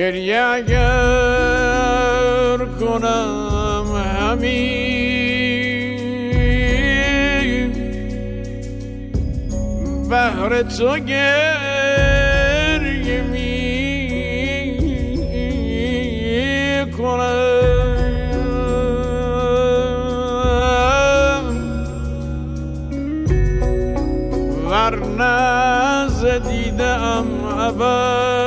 گریه اگر کنم همین بهر تو گریه می کنم ورنه زدیدم عباس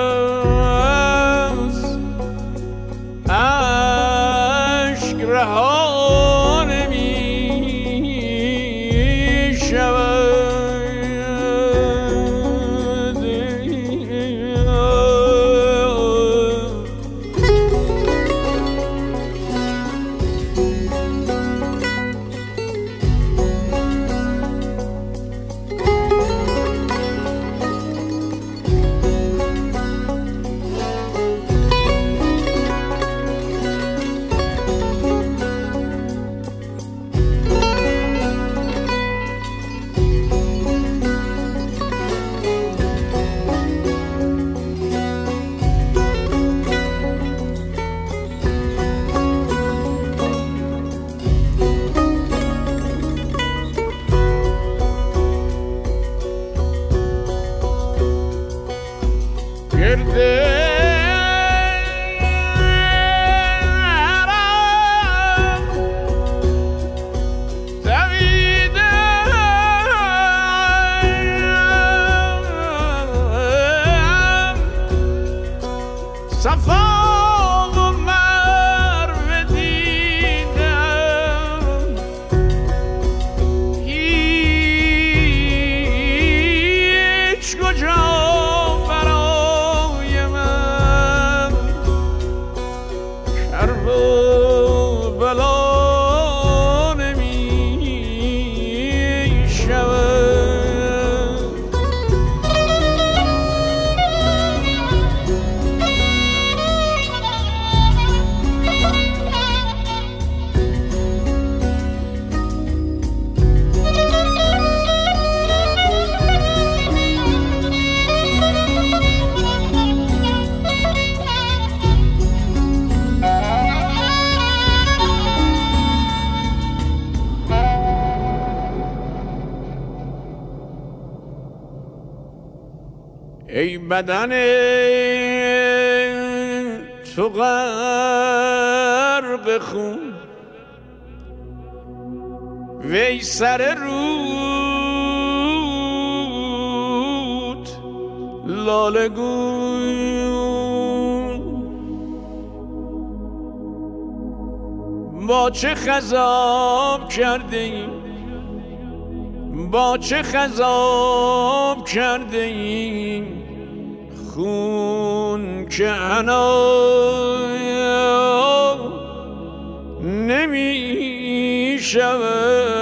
get. ای بدن تو غرق خون. وی سر رود لالگون با چه خذاب کرده با چه خذاب کرده ایم خون که انا نمی شود